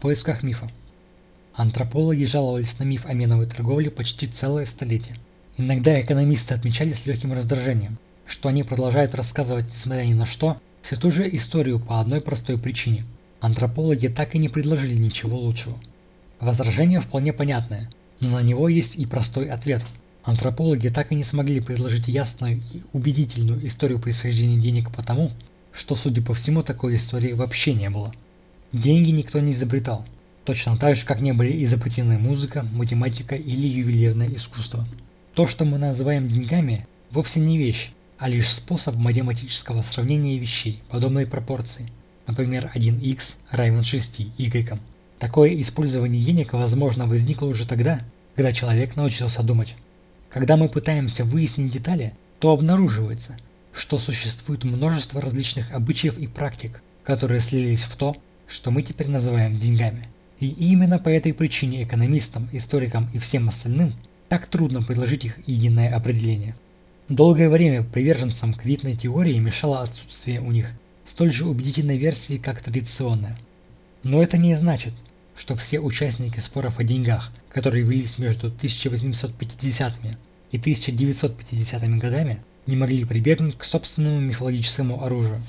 поисках мифа. Антропологи жаловались на миф о меновой торговле почти целое столетие. Иногда экономисты отмечали с легким раздражением, что они продолжают рассказывать, несмотря ни на что, все ту же историю по одной простой причине. Антропологи так и не предложили ничего лучшего. Возражение вполне понятное, но на него есть и простой ответ. Антропологи так и не смогли предложить ясную и убедительную историю происхождения денег потому, что, судя по всему, такой истории вообще не было. Деньги никто не изобретал, точно так же, как не были изобретены музыка, математика или ювелирное искусство. То, что мы называем деньгами, вовсе не вещь, а лишь способ математического сравнения вещей подобной пропорции. Например, 1х равен 6 y. Такое использование денег возможно возникло уже тогда, когда человек научился думать. Когда мы пытаемся выяснить детали, то обнаруживается, что существует множество различных обычаев и практик, которые слились в то, что мы теперь называем деньгами. И именно по этой причине экономистам, историкам и всем остальным так трудно предложить их единое определение. Долгое время приверженцам кредитной теории мешало отсутствие у них столь же убедительной версии, как традиционная. Но это не значит, что все участники споров о деньгах, которые велись между 1850-ми и 1950-ми годами, не могли прибегнуть к собственному мифологическому оружию.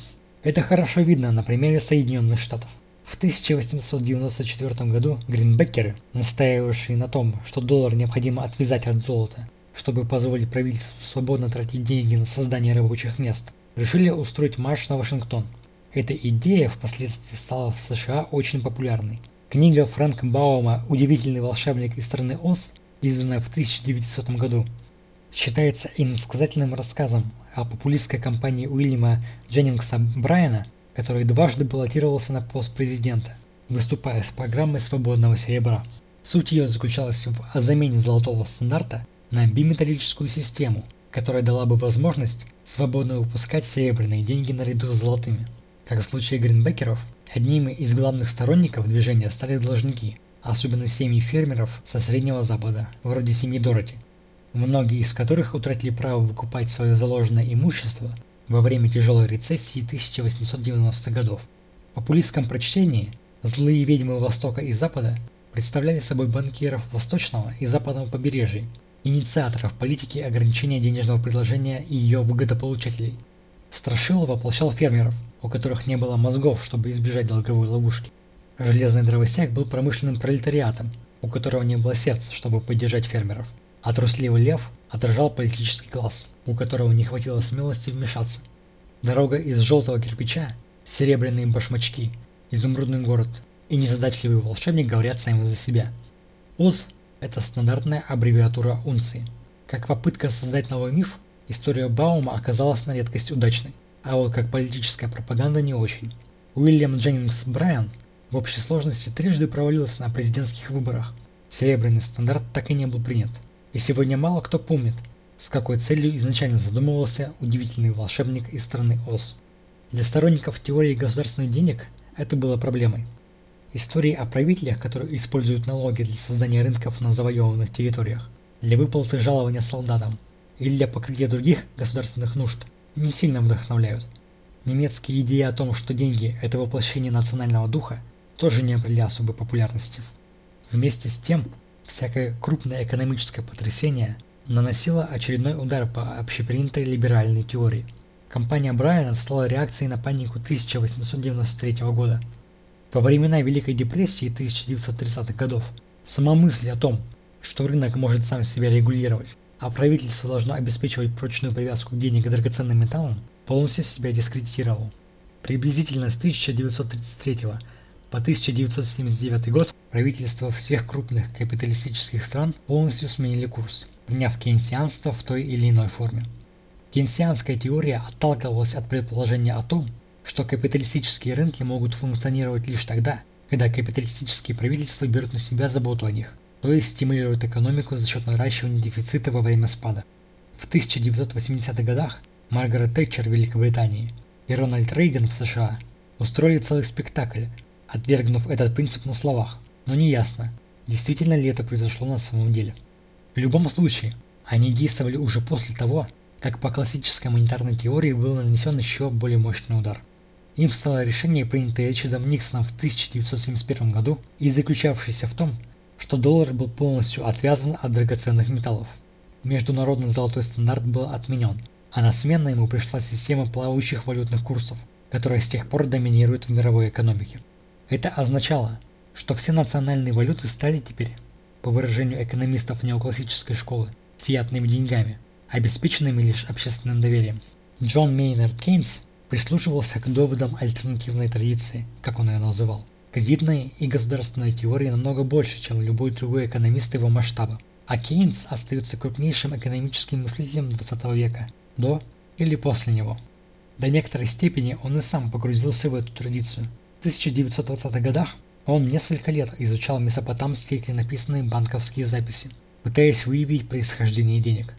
Это хорошо видно на примере Соединенных Штатов. В 1894 году гринбекеры, настаивавшие на том, что доллар необходимо отвязать от золота, чтобы позволить правительству свободно тратить деньги на создание рабочих мест, решили устроить марш на Вашингтон. Эта идея впоследствии стала в США очень популярной. Книга Фрэнка Баума «Удивительный волшебник из страны Оз», изданная в 1900 году, считается иносказательным рассказом о популистской кампании Уильяма Дженнингса Брайана, который дважды баллотировался на пост президента, выступая с программой свободного серебра. Суть ее заключалась в замене золотого стандарта на биметаллическую систему, которая дала бы возможность свободно выпускать серебряные деньги наряду с золотыми. Как в случае гринбекеров, одними из главных сторонников движения стали должники, особенно семьи фермеров со Среднего Запада, вроде семьи Дороти, многие из которых утратили право выкупать свое заложенное имущество во время тяжелой рецессии 1890-х годов. В популистском прочтении злые ведьмы Востока и Запада представляли собой банкиров Восточного и Западного побережий, инициаторов политики ограничения денежного предложения и ее выгодополучателей. Страшилов воплощал фермеров, у которых не было мозгов, чтобы избежать долговой ловушки. Железный дровосек был промышленным пролетариатом, у которого не было сердца, чтобы поддержать фермеров. А трусливый лев отражал политический класс, у которого не хватило смелости вмешаться. Дорога из желтого кирпича, серебряные башмачки, изумрудный город и незадачливый волшебник говорят сами за себя. Оз это стандартная аббревиатура унции. Как попытка создать новый миф, история Баума оказалась на редкость удачной, а вот как политическая пропаганда не очень. Уильям Дженнингс Брайан в общей сложности трижды провалился на президентских выборах. Серебряный стандарт так и не был принят. И сегодня мало кто помнит, с какой целью изначально задумывался удивительный волшебник из страны Оз. Для сторонников теории государственных денег это было проблемой. Истории о правителях, которые используют налоги для создания рынков на завоеванных территориях, для выплаты жалования солдатам или для покрытия других государственных нужд, не сильно вдохновляют. Немецкие идеи о том, что деньги – это воплощение национального духа, тоже не обрели особой популярности. Вместе с тем, всякое крупное экономическое потрясение наносило очередной удар по общепринятой либеральной теории. Компания Брайана стала реакцией на панику 1893 года – во времена Великой депрессии 1930-х годов сама мысль о том, что рынок может сам себя регулировать, а правительство должно обеспечивать прочную привязку денег к драгоценным металлам, полностью себя дискредитировал. Приблизительно с 1933 по 1979 год правительства всех крупных капиталистических стран полностью сменили курс, приняв кейнсианство в той или иной форме. Кейнсианская теория отталкивалась от предположения о том, что капиталистические рынки могут функционировать лишь тогда, когда капиталистические правительства берут на себя заботу о них, то есть стимулируют экономику за счет наращивания дефицита во время спада. В 1980-х годах Маргарет Тэтчер в Великобритании и Рональд Рейган в США устроили целый спектакль, отвергнув этот принцип на словах, но не ясно, действительно ли это произошло на самом деле. В любом случае, они действовали уже после того, как по классической монетарной теории был нанесен еще более мощный удар. Им стало решение, принятое Ричардом Никсоном в 1971 году и заключавшееся в том, что доллар был полностью отвязан от драгоценных металлов. Международный золотой стандарт был отменен, а на смену ему пришла система плавающих валютных курсов, которая с тех пор доминирует в мировой экономике. Это означало, что все национальные валюты стали теперь, по выражению экономистов неоклассической школы, фиатными деньгами, обеспеченными лишь общественным доверием. Джон Мейнард Кейнс прислушивался к доводам альтернативной традиции, как он ее называл. Кредитная и государственная теория намного больше, чем любой другой экономист его масштаба. А Кейнс остается крупнейшим экономическим мыслителем 20 века, до или после него. До некоторой степени он и сам погрузился в эту традицию. В 1920-х годах он несколько лет изучал месопотамские клинописные банковские записи, пытаясь выявить происхождение денег.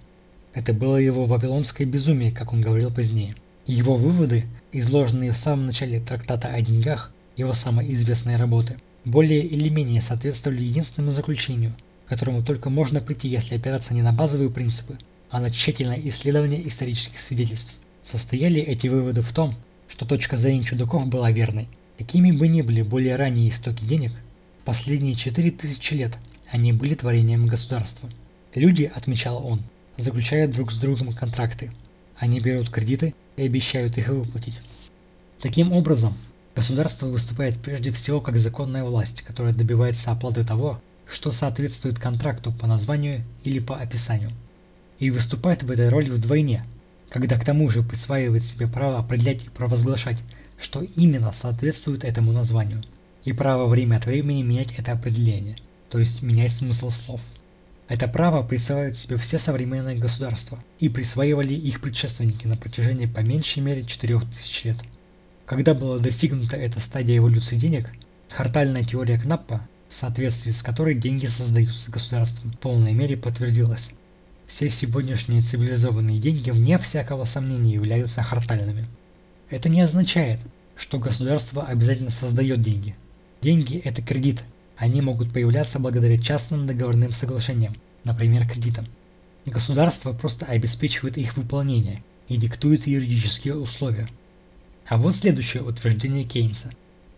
Это было его вавилонское безумие, как он говорил позднее. Его выводы, изложенные в самом начале трактата о деньгах, его самой известной работы, более или менее соответствовали единственному заключению, к которому только можно прийти, если опираться не на базовые принципы, а на тщательное исследование исторических свидетельств. Состояли эти выводы в том, что точка зрения чудаков была верной. Какими бы ни были более ранние истоки денег, последние 4000 лет они были творением государства. Люди, отмечал он, заключают друг с другом контракты. Они берут кредиты и обещают их выплатить. Таким образом, государство выступает прежде всего как законная власть, которая добивается оплаты того, что соответствует контракту по названию или по описанию и выступает в этой роли вдвойне, когда к тому же присваивает себе право определять и провозглашать, что именно соответствует этому названию, и право время от времени менять это определение, то есть менять смысл слов. Это право присваивают себе все современные государства, и присваивали их предшественники на протяжении по меньшей мере 4000 лет. Когда была достигнута эта стадия эволюции денег, хартальная теория Кнаппа, в соответствии с которой деньги создаются государством, в полной мере подтвердилась. Все сегодняшние цивилизованные деньги, вне всякого сомнения, являются хартальными. Это не означает, что государство обязательно создает деньги. Деньги – это кредит. Они могут появляться благодаря частным договорным соглашениям, например, кредитам. Государство просто обеспечивает их выполнение и диктует юридические условия. А вот следующее утверждение Кейнса.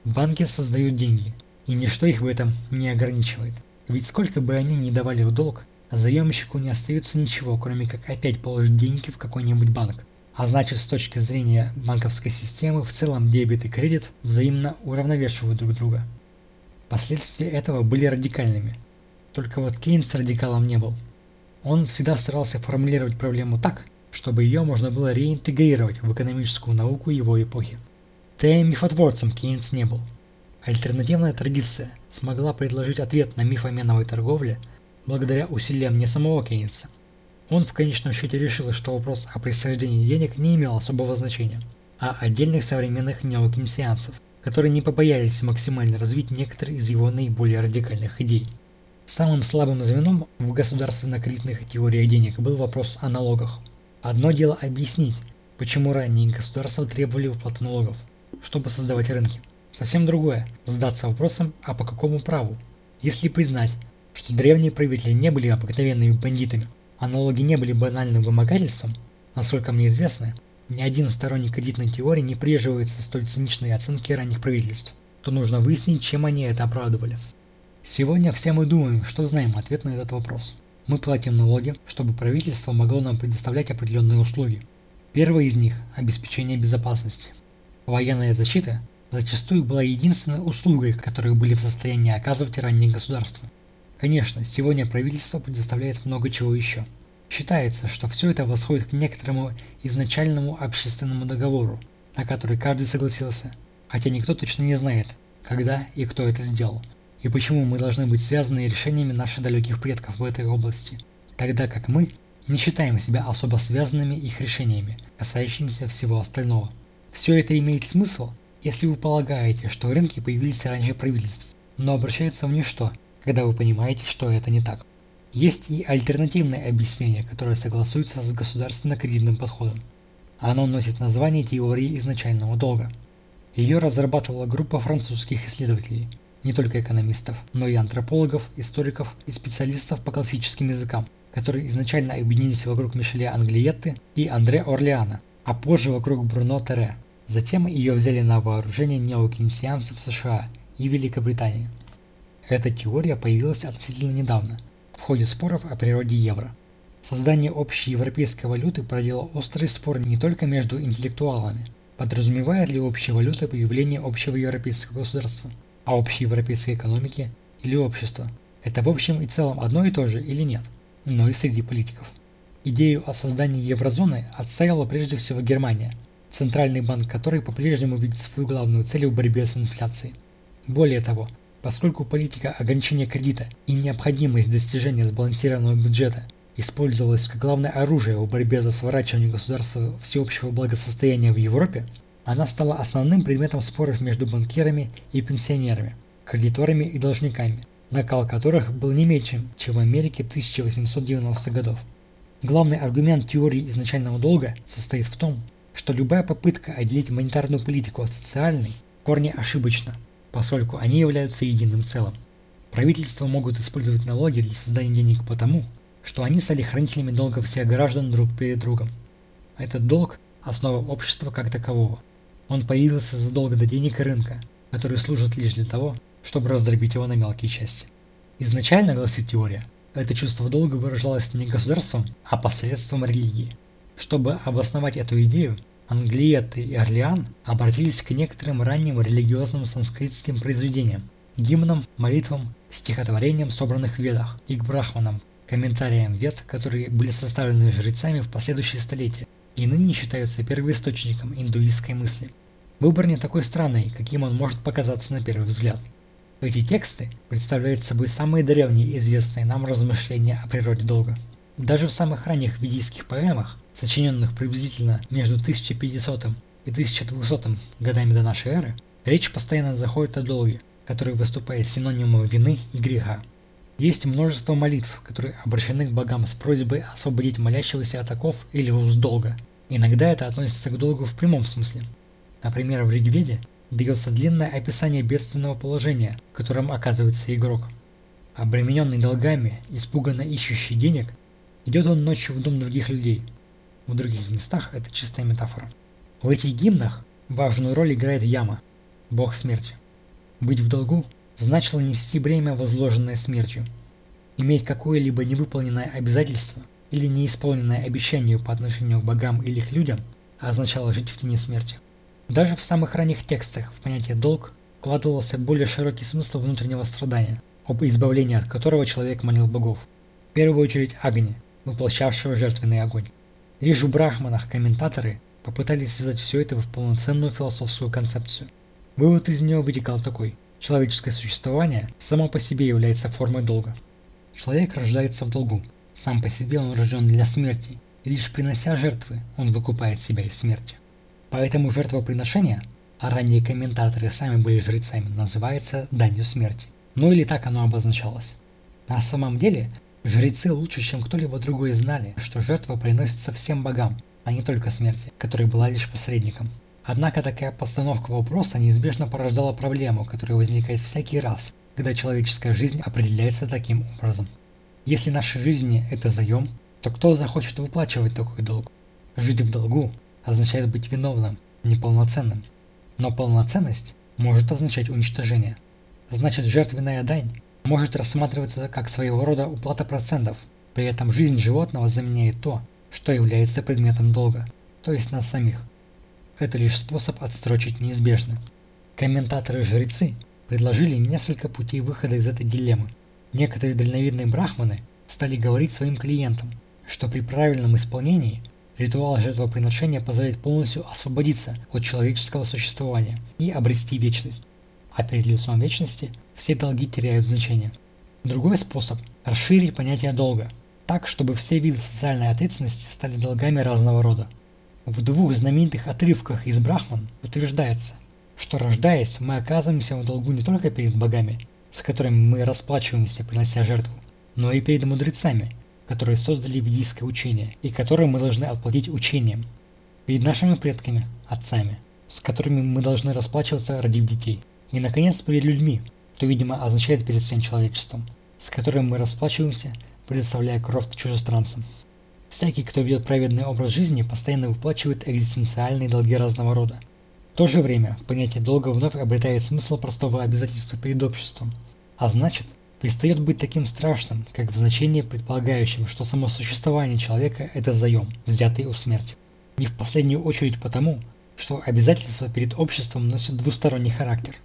Банки создают деньги, и ничто их в этом не ограничивает. Ведь сколько бы они ни давали в долг, заемщику не остается ничего, кроме как опять положить деньги в какой-нибудь банк. А значит, с точки зрения банковской системы, в целом дебет и кредит взаимно уравновешивают друг друга. Последствия этого были радикальными. Только вот Кейнс радикалом не был. Он всегда старался формулировать проблему так, чтобы ее можно было реинтегрировать в экономическую науку его эпохи. Да и мифотворцем Кейнс не был. Альтернативная традиция смогла предложить ответ на миф о меновой торговле – благодаря усилиям не самого Кейнса. Он в конечном счете решил, что вопрос о происхождении денег не имел особого значения, а отдельных современных неокейнсианцев, которые не побоялись максимально развить некоторые из его наиболее радикальных идей. Самым слабым звеном в государственно-кредитных теориях денег был вопрос о налогах. Одно дело объяснить, почему ранние государства требовали уплаты налогов, чтобы создавать рынки. Совсем другое – задаться вопросом, а по какому праву? Если признать, что древние правители не были обыкновенными бандитами, а налоги не были банальным вымогательством, насколько мне известно, ни один сторонник кредитной теории не придерживается столь циничной оценки ранних правительств, то нужно выяснить, чем они это оправдывали. Сегодня все мы думаем, что знаем ответ на этот вопрос. Мы платим налоги, чтобы правительство могло нам предоставлять определенные услуги. Первый из них – обеспечение безопасности. Военная защита зачастую была единственной услугой, которую были в состоянии оказывать ранние государства. Конечно, сегодня правительство предоставляет много чего еще. Считается, что все это восходит к некоторому изначальному общественному договору, на который каждый согласился, хотя никто точно не знает, когда и кто это сделал, и почему мы должны быть связаны решениями наших далеких предков в этой области, тогда как мы не считаем себя особо связанными их решениями, касающимися всего остального. Все это имеет смысл, если вы полагаете, что рынки появились раньше правительств, но обращаются в ничто – когда вы понимаете, что это не так. Есть и альтернативное объяснение, которое согласуется с государственно-кредитным подходом. Оно носит название теории изначального долга. Ее разрабатывала группа французских исследователей, не только экономистов, но и антропологов, историков и специалистов по классическим языкам, которые изначально объединились вокруг Мишеля Англиетты и Андре Орлеана, а позже вокруг Бруно Тере. Затем ее взяли на вооружение неокенсианцы в США и Великобритании. Эта теория появилась относительно недавно, в ходе споров о природе евро. Создание общей европейской валюты породило острый спор не только между интеллектуалами, подразумевает ли общая валюта появление общего европейского государства, а общей европейской экономики или общества. Это в общем и целом одно и то же или нет, но и среди политиков. Идею о создании еврозоны отстояла прежде всего Германия, центральный банк которой по-прежнему видит свою главную цель в борьбе с инфляцией. Более того, поскольку политика ограничения кредита и необходимость достижения сбалансированного бюджета использовалась как главное оружие в борьбе за сворачивание государства всеобщего благосостояния в Европе, она стала основным предметом споров между банкирами и пенсионерами, кредиторами и должниками, накал которых был не меньше, чем в Америке 1890-х годов. Главный аргумент теории изначального долга состоит в том, что любая попытка отделить монетарную политику от социальной в корне ошибочна, поскольку они являются единым целым. Правительства могут использовать налоги для создания денег потому, что они стали хранителями долга всех граждан друг перед другом. Этот долг – основа общества как такового. Он появился задолго до денег и рынка, которые служат лишь для того, чтобы раздробить его на мелкие части. Изначально, гласит теория, это чувство долга выражалось не государством, а посредством религии. Чтобы обосновать эту идею, Англиеты и Орлеан обратились к некоторым ранним религиозным санскритским произведениям, гимнам, молитвам, стихотворениям, собранных в ведах, и к брахманам, комментариям вед, которые были составлены жрецами в последующие столетия и ныне считаются первоисточником индуистской мысли. Выбор не такой странный, каким он может показаться на первый взгляд. Эти тексты представляют собой самые древние известные нам размышления о природе долга. Даже в самых ранних ведийских поэмах, сочиненных приблизительно между 1500 и 1200 годами до нашей эры, речь постоянно заходит о долге, который выступает синонимом вины и греха. Есть множество молитв, которые обращены к богам с просьбой освободить молящегося от оков или уз долга. Иногда это относится к долгу в прямом смысле. Например, в Ригведе дается длинное описание бедственного положения, в котором оказывается игрок. Обремененный долгами, испуганно ищущий денег, идет он ночью в дом других людей. В других местах это чистая метафора. В этих гимнах важную роль играет Яма, бог смерти. Быть в долгу значило нести бремя, возложенное смертью. Иметь какое-либо невыполненное обязательство или неисполненное обещание по отношению к богам или к людям означало жить в тени смерти. Даже в самых ранних текстах в понятие «долг» вкладывался более широкий смысл внутреннего страдания, об избавлении от которого человек молил богов. В первую очередь Агни, воплощавшего жертвенный огонь. Лишь в брахманах комментаторы попытались связать все это в полноценную философскую концепцию. Вывод из нее вытекал такой – Человеческое существование само по себе является формой долга. Человек рождается в долгу. Сам по себе он рожден для смерти, и лишь принося жертвы, он выкупает себя из смерти. Поэтому жертвоприношение, а ранние комментаторы сами были жрецами, называется данью смерти. Ну или так оно обозначалось. На самом деле, жрецы лучше, чем кто-либо другой знали, что жертва приносится всем богам, а не только смерти, которая была лишь посредником. Однако такая постановка вопроса неизбежно порождала проблему, которая возникает всякий раз, когда человеческая жизнь определяется таким образом. Если наши жизни – это заем, то кто захочет выплачивать такой долг? Жить в долгу означает быть виновным, неполноценным. Но полноценность может означать уничтожение. Значит, жертвенная дань может рассматриваться как своего рода уплата процентов. При этом жизнь животного заменяет то, что является предметом долга, то есть нас самих. Это лишь способ отстрочить неизбежное. Комментаторы-жрецы предложили несколько путей выхода из этой дилеммы. Некоторые дальновидные брахманы стали говорить своим клиентам, что при правильном исполнении ритуал жертвоприношения позволяет полностью освободиться от человеческого существования и обрести вечность. А перед лицом вечности все долги теряют значение. Другой способ – расширить понятие долга, так, чтобы все виды социальной ответственности стали долгами разного рода. В двух знаменитых отрывках из Брахман утверждается, что рождаясь, мы оказываемся в долгу не только перед богами, с которыми мы расплачиваемся, принося жертву, но и перед мудрецами, которые создали ведийское учение и которым мы должны отплатить учением, перед нашими предками, отцами, с которыми мы должны расплачиваться, родив детей, и, наконец, перед людьми, что, видимо, означает перед всем человечеством, с которым мы расплачиваемся, предоставляя кровь чужестранцам. Всякий, кто ведет праведный образ жизни, постоянно выплачивает экзистенциальные долги разного рода. В то же время понятие долга вновь обретает смысл простого обязательства перед обществом, а значит, перестает быть таким страшным, как в значении предполагающем, что само существование человека – это заем, взятый у смерти. Не в последнюю очередь потому, что обязательства перед обществом носят двусторонний характер.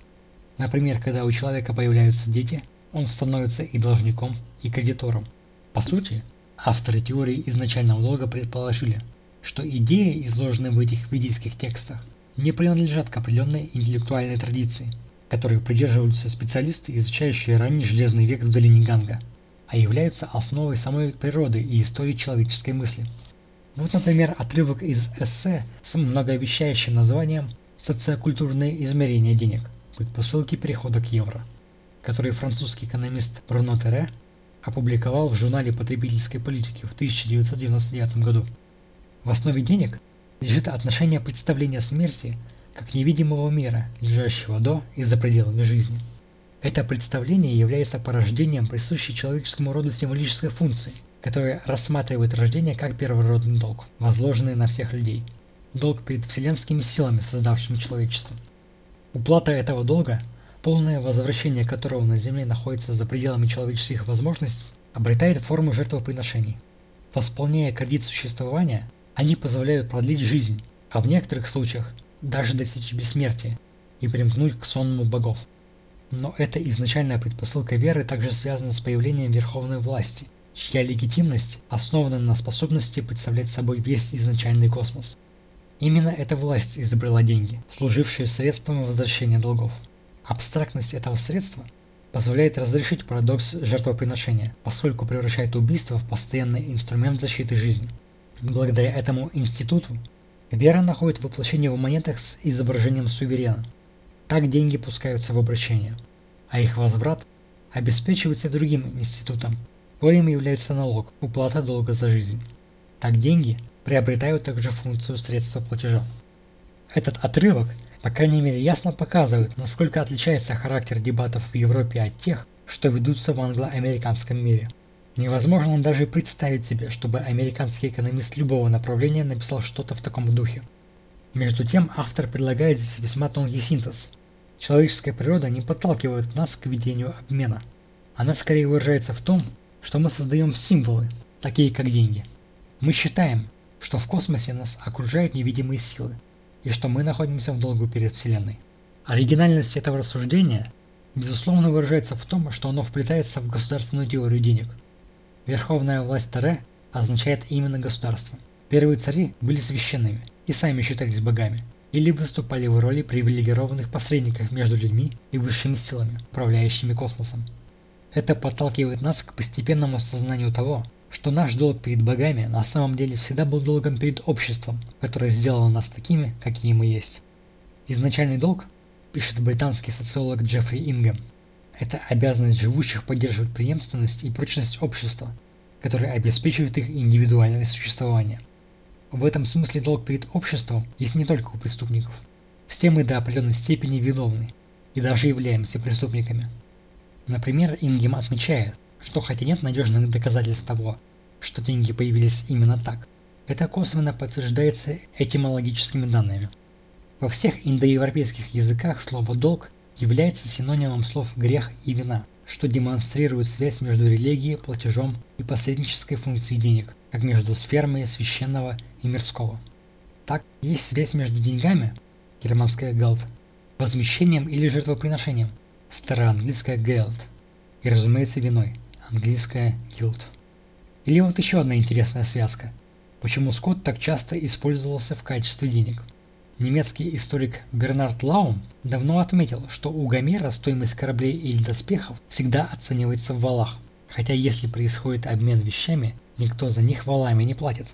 Например, когда у человека появляются дети, он становится и должником, и кредитором. По сути, авторы теории изначального долга предположили, что идеи, изложенные в этих ведических текстах, не принадлежат к определенной интеллектуальной традиции, которой придерживаются специалисты, изучающие ранний железный век в долине Ганга, а являются основой самой природы и истории человеческой мысли. Вот, например, отрывок из эссе с многообещающим названием «Социокультурные измерения денег. Предпосылки перехода к евро», который французский экономист Бруно Тере опубликовал в журнале потребительской политики в 1999 году. В основе денег лежит отношение представления смерти как невидимого мира, лежащего до и за пределами жизни. Это представление является порождением присущей человеческому роду символической функции, которая рассматривает рождение как первородный долг, возложенный на всех людей. Долг перед вселенскими силами, создавшими человечество. Уплата этого долга, полное возвращение которого на Земле находится за пределами человеческих возможностей, обретает форму жертвоприношений. Восполняя кредит существования, они позволяют продлить жизнь, а в некоторых случаях даже достичь бессмертия и примкнуть к сонму богов. Но эта изначальная предпосылка веры также связана с появлением верховной власти, чья легитимность основана на способности представлять собой весь изначальный космос. Именно эта власть изобрела деньги, служившие средством возвращения долгов. Абстрактность этого средства позволяет разрешить парадокс жертвоприношения, поскольку превращает убийство в постоянный инструмент защиты жизни. Благодаря этому институту вера находит воплощение в монетах с изображением суверена. Так деньги пускаются в обращение, а их возврат обеспечивается другим институтом, коим является налог, уплата долга за жизнь. Так деньги приобретают также функцию средства платежа. Этот отрывок, по крайней мере, ясно показывает, насколько отличается характер дебатов в Европе от тех, что ведутся в англо-американском мире – Невозможно даже представить себе, чтобы американский экономист любого направления написал что-то в таком духе. Между тем, автор предлагает здесь весьма тонкий синтез. Человеческая природа не подталкивает нас к ведению обмена. Она скорее выражается в том, что мы создаем символы, такие как деньги. Мы считаем, что в космосе нас окружают невидимые силы, и что мы находимся в долгу перед Вселенной. Оригинальность этого рассуждения, безусловно, выражается в том, что оно вплетается в государственную теорию денег – Верховная власть Таре означает именно государство. Первые цари были священными и сами считались богами, или выступали в роли привилегированных посредников между людьми и высшими силами, управляющими космосом. Это подталкивает нас к постепенному осознанию того, что наш долг перед богами на самом деле всегда был долгом перед обществом, которое сделало нас такими, какие мы есть. Изначальный долг, пишет британский социолог Джеффри Ингем, это обязанность живущих поддерживать преемственность и прочность общества, которая обеспечивает их индивидуальное существование. В этом смысле долг перед обществом есть не только у преступников. Все мы до определенной степени виновны и даже являемся преступниками. Например, Ингем отмечает, что хотя нет надежных доказательств того, что деньги появились именно так, это косвенно подтверждается этимологическими данными. Во всех индоевропейских языках слово «долг» является синонимом слов «грех» и «вина», что демонстрирует связь между религией, платежом и посреднической функцией денег, как между сферами священного и мирского. Так, есть связь между деньгами, германская «geld», возмещением или жертвоприношением, староанглийская «geld», и, разумеется, виной, английская «guilt». Или вот еще одна интересная связка. Почему скот так часто использовался в качестве денег – Немецкий историк Бернард Лаум давно отметил, что у Гомера стоимость кораблей или доспехов всегда оценивается в валах, хотя если происходит обмен вещами, никто за них валами не платит.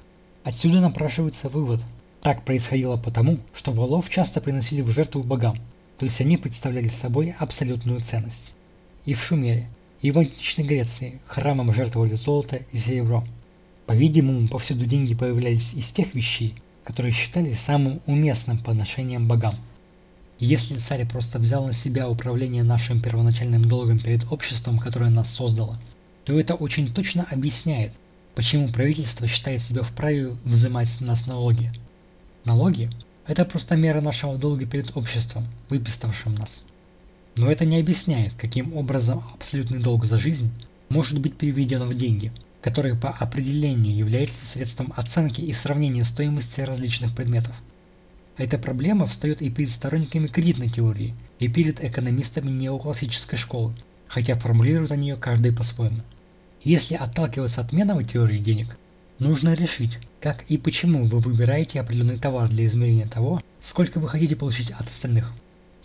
Отсюда напрашивается вывод. Так происходило потому, что валов часто приносили в жертву богам, то есть они представляли собой абсолютную ценность. И в Шумере, и в античной Греции храмам жертвовали золото и серебро. По-видимому, повсюду деньги появлялись из тех вещей, которые считались самым уместным подношением богам. Если царь просто взял на себя управление нашим первоначальным долгом перед обществом, которое нас создало, то это очень точно объясняет, почему правительство считает себя вправе взимать с нас налоги. Налоги Это просто мера нашего долга перед обществом, выписавшим нас. Но это не объясняет, каким образом абсолютный долг за жизнь может быть переведен в деньги, которые по определению являются средством оценки и сравнения стоимости различных предметов. Эта проблема встает и перед сторонниками кредитной теории, и перед экономистами неоклассической школы, хотя формулируют они ее каждый по-своему. Если отталкиваться от меновой теории денег, нужно решить, как и почему вы выбираете определенный товар для измерения того, сколько вы хотите получить от остальных.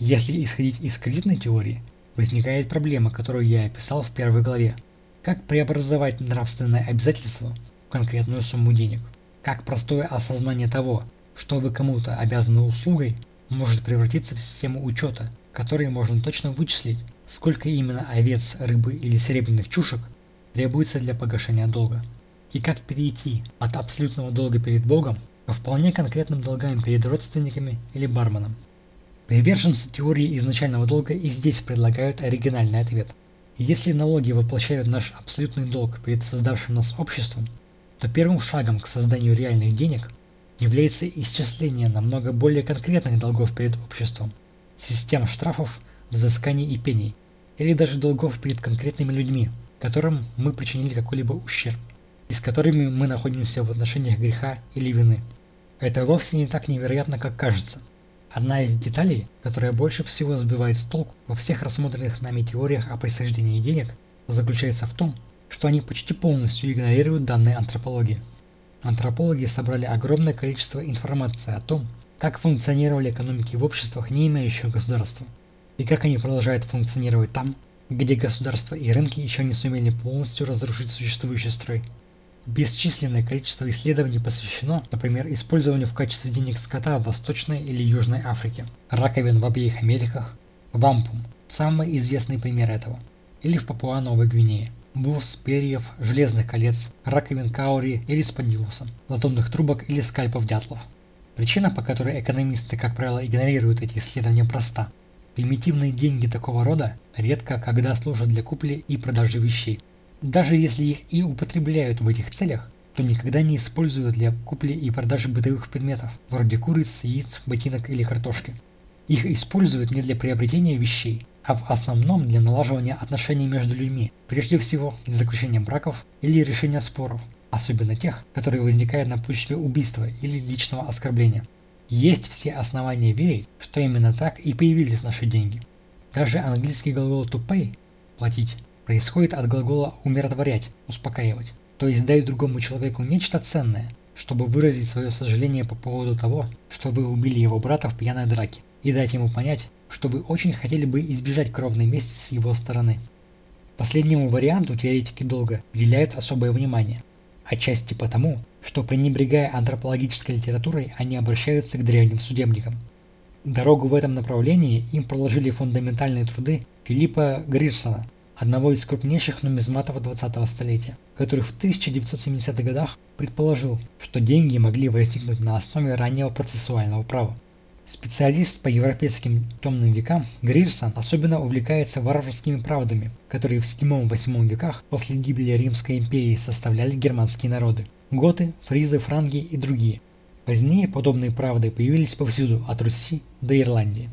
Если исходить из кредитной теории, возникает проблема, которую я описал в первой главе. Как преобразовать нравственное обязательство в конкретную сумму денег? Как простое осознание того, что вы кому-то обязаны услугой, может превратиться в систему учета, которой можно точно вычислить, сколько именно овец, рыбы или серебряных чушек требуется для погашения долга. И как перейти от абсолютного долга перед Богом к вполне конкретным долгам перед родственниками или барменом. Приверженцы теории изначального долга и здесь предлагают оригинальный ответ. Если налоги воплощают наш абсолютный долг перед создавшим нас обществом, то первым шагом к созданию реальных денег является исчисление намного более конкретных долгов перед обществом, систем штрафов, взысканий и пений, или даже долгов перед конкретными людьми, которым мы причинили какой-либо ущерб, и с которыми мы находимся в отношениях греха или вины. Это вовсе не так невероятно, как кажется. Одна из деталей, которая больше всего сбивает с толку во всех рассмотренных нами теориях о происхождении денег, заключается в том, что они почти полностью игнорируют данные антропологии. Антропологи собрали огромное количество информации о том, как функционировали экономики в обществах, не имеющих государства, и как они продолжают функционировать там, где государства и рынки еще не сумели полностью разрушить существующий строй. Бесчисленное количество исследований посвящено, например, использованию в качестве денег скота в Восточной или Южной Африке, раковин в обеих Америках, вампум – самый известный пример этого, или в Папуа-Новой Гвинее, бус, перьев, железных колец, раковин каури или спондилуса, латунных трубок или скальпов дятлов. Причина, по которой экономисты, как правило, игнорируют эти исследования, проста. Примитивные деньги такого рода редко когда служат для купли и продажи вещей. Даже если их и употребляют в этих целях, то никогда не используют для купли и продажи бытовых предметов, вроде куриц, яиц, ботинок или картошки. Их используют не для приобретения вещей, а в основном для налаживания отношений между людьми, прежде всего для заключения браков или решения споров, особенно тех, которые возникают на почве убийства или личного оскорбления. Есть все основания верить, что именно так и появились наши деньги. Даже английский глагол to pay – платить происходит от глагола умиротворять, успокаивать, то есть дать другому человеку нечто ценное, чтобы выразить свое сожаление по поводу того, что вы убили его брата в пьяной драке, и дать ему понять, что вы очень хотели бы избежать кровной мести с его стороны. Последнему варианту теоретики долга уделяют особое внимание, Отчасти потому, что пренебрегая антропологической литературой, они обращаются к древним судебникам. Дорогу в этом направлении им проложили фундаментальные труды Филиппа Грирсона, одного из крупнейших нумизматов 20-го столетия, который в 1970-х годах предположил, что деньги могли возникнуть на основе раннего процессуального права. Специалист по европейским темным векам Грирсон особенно увлекается варварскими правдами, которые в 7-8 веках после гибели Римской империи составляли германские народы – готы, фризы, франги и другие. Позднее подобные правды появились повсюду, от Руси до Ирландии.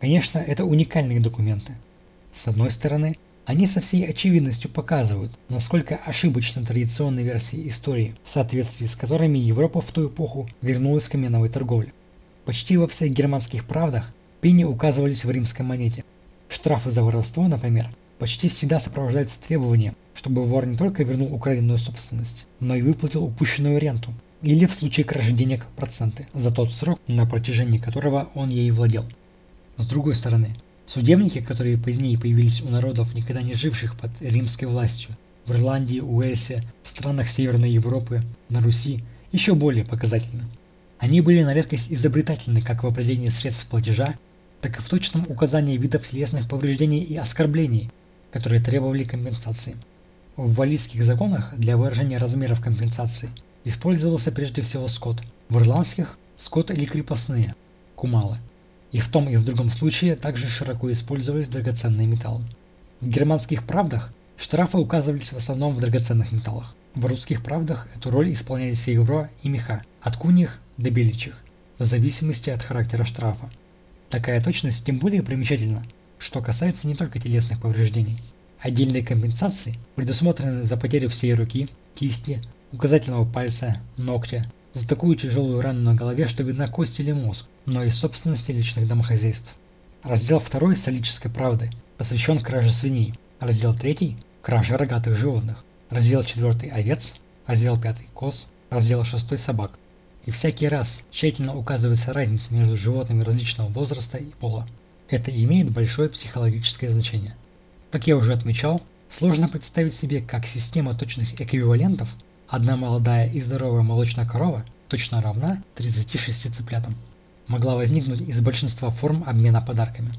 Конечно, это уникальные документы. С одной стороны, они со всей очевидностью показывают, насколько ошибочны традиционные версии истории, в соответствии с которыми Европа в ту эпоху вернулась к каменовой торговле. Почти во всех германских правдах пени указывались в римской монете. Штрафы за воровство, например, почти всегда сопровождаются требованием, чтобы вор не только вернул украденную собственность, но и выплатил упущенную ренту, или в случае кражи денег проценты за тот срок, на протяжении которого он ей владел. С другой стороны, судебники, которые позднее появились у народов, никогда не живших под римской властью, в Ирландии, Уэльсе, странах Северной Европы, на Руси, еще более показательны. Они были на редкость изобретательны как в определении средств платежа, так и в точном указании видов телесных повреждений и оскорблений, которые требовали компенсации. В валийских законах для выражения размеров компенсации использовался прежде всего скот, в ирландских – скот или крепостные – кумалы. И в том и в другом случае также широко использовались драгоценные металлы. В германских правдах штрафы указывались в основном в драгоценных металлах. В русских правдах эту роль исполняли серебро и меха, от куньих до беличьих. в зависимости от характера штрафа. Такая точность тем более примечательна, что касается не только телесных повреждений. Отдельные компенсации предусмотрены за потерю всей руки, кисти, указательного пальца, ногтя, за такую тяжелую рану на голове, что видна кость или мозг, но и собственности личных домохозяйств. Раздел 2 солической правды посвящен краже свиней, раздел 3 – краже рогатых животных, раздел 4 овец, раздел 5 коз, раздел 6 собак, и всякий раз тщательно указывается разница между животными различного возраста и пола. Это имеет большое психологическое значение. Как я уже отмечал, сложно представить себе, как система точных эквивалентов, одна молодая и здоровая молочная корова, точно равна 36 цыплятам, могла возникнуть из большинства форм обмена подарками.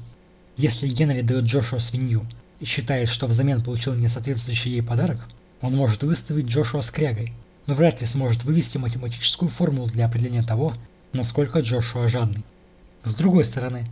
Если Генри дает Джошуа свинью и считает, что взамен получил несоответствующий ей подарок, он может выставить Джошуа скрягой, но вряд ли сможет вывести математическую формулу для определения того, насколько Джошуа жадный. С другой стороны,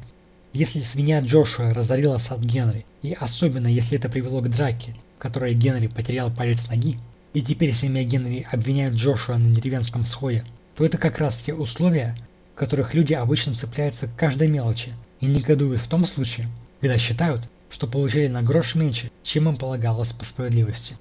если свинья Джошуа разорила сад Генри, и особенно если это привело к драке, в которой Генри потерял палец ноги, и теперь семья Генри обвиняет Джошуа на деревенском сходе, то это как раз те условия, в которых люди обычно цепляются к каждой мелочи и негодуют в том случае, когда считают, что получили на грош меньше, чем им полагалось по справедливости.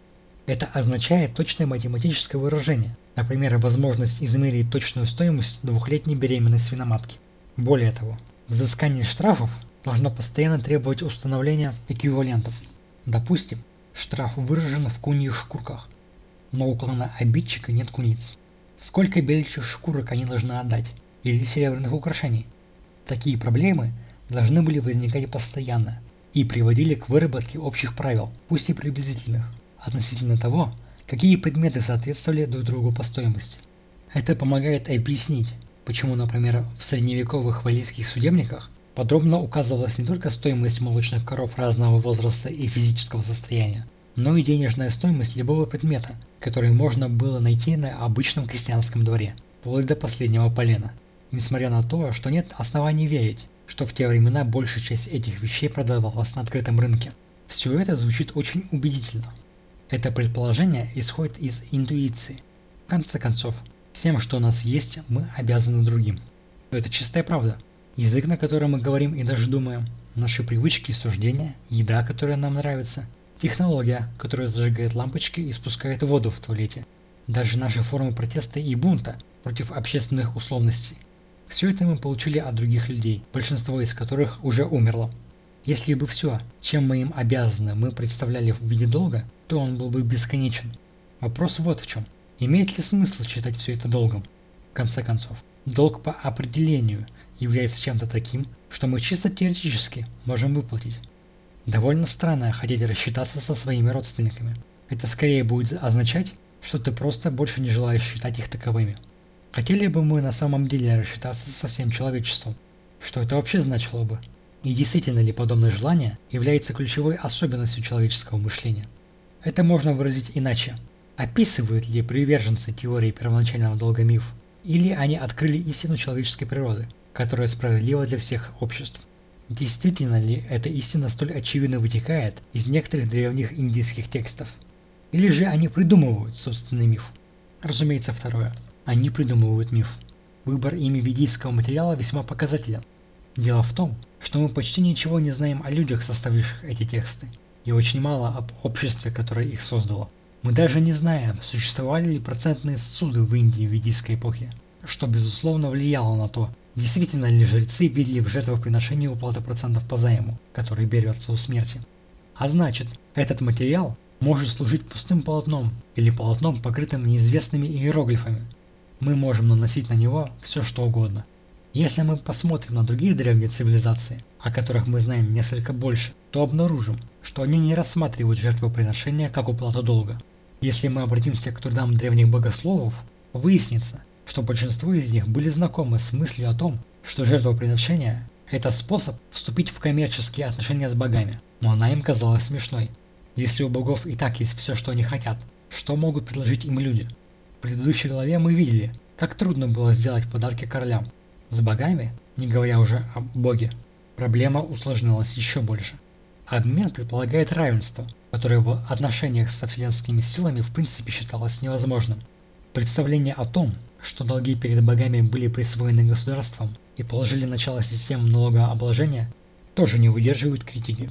Это означает точное математическое выражение, например, возможность измерить точную стоимость двухлетней беременной свиноматки. Более того, взыскание штрафов должно постоянно требовать установления эквивалентов. Допустим, штраф выражен в куньих шкурках, но у клана обидчика нет куниц. Сколько беличьих шкурок они должны отдать? Или серебряных украшений? Такие проблемы должны были возникать постоянно и приводили к выработке общих правил, пусть и приблизительных относительно того, какие предметы соответствовали друг другу по стоимости. Это помогает объяснить, почему, например, в средневековых валийских судебниках подробно указывалась не только стоимость молочных коров разного возраста и физического состояния, но и денежная стоимость любого предмета, который можно было найти на обычном крестьянском дворе, вплоть до последнего полена. Несмотря на то, что нет оснований верить, что в те времена большая часть этих вещей продавалась на открытом рынке. Все это звучит очень убедительно. Это предположение исходит из интуиции. В конце концов, всем, что у нас есть, мы обязаны другим. Это чистая правда. Язык, на котором мы говорим и даже думаем, наши привычки и суждения, еда, которая нам нравится, технология, которая зажигает лампочки и спускает воду в туалете, даже наши формы протеста и бунта против общественных условностей. Все это мы получили от других людей, большинство из которых уже умерло. Если бы все, чем мы им обязаны, мы представляли в виде долга, то он был бы бесконечен. Вопрос вот в чем. Имеет ли смысл считать все это долгом? В конце концов, долг по определению является чем-то таким, что мы чисто теоретически можем выплатить. Довольно странно хотеть рассчитаться со своими родственниками. Это скорее будет означать, что ты просто больше не желаешь считать их таковыми. Хотели бы мы на самом деле рассчитаться со всем человечеством? Что это вообще значило бы? И действительно ли подобное желание является ключевой особенностью человеческого мышления? Это можно выразить иначе. Описывают ли приверженцы теории первоначального долга миф, или они открыли истину человеческой природы, которая справедлива для всех обществ? Действительно ли эта истина столь очевидно вытекает из некоторых древних индийских текстов? Или же они придумывают собственный миф? Разумеется, второе. Они придумывают миф. Выбор ими ведийского материала весьма показателен. Дело в том, что мы почти ничего не знаем о людях, составивших эти тексты, и очень мало об обществе, которое их создало. Мы даже не знаем, существовали ли процентные суды в Индии в ведийской эпохе, что безусловно влияло на то, действительно ли жрецы видели в жертвоприношении уплаты процентов по займу, который берется у смерти. А значит, этот материал может служить пустым полотном или полотном, покрытым неизвестными иероглифами. Мы можем наносить на него все что угодно – если мы посмотрим на другие древние цивилизации, о которых мы знаем несколько больше, то обнаружим, что они не рассматривают жертвоприношения как уплату долга. Если мы обратимся к трудам древних богословов, выяснится, что большинство из них были знакомы с мыслью о том, что жертвоприношение – это способ вступить в коммерческие отношения с богами, но она им казалась смешной. Если у богов и так есть все, что они хотят, что могут предложить им люди? В предыдущей главе мы видели, как трудно было сделать подарки королям, с богами, не говоря уже о боге, проблема усложнилась еще больше. Обмен предполагает равенство, которое в отношениях со вселенскими силами в принципе считалось невозможным. Представление о том, что долги перед богами были присвоены государством и положили начало системам налогообложения, тоже не выдерживают критики.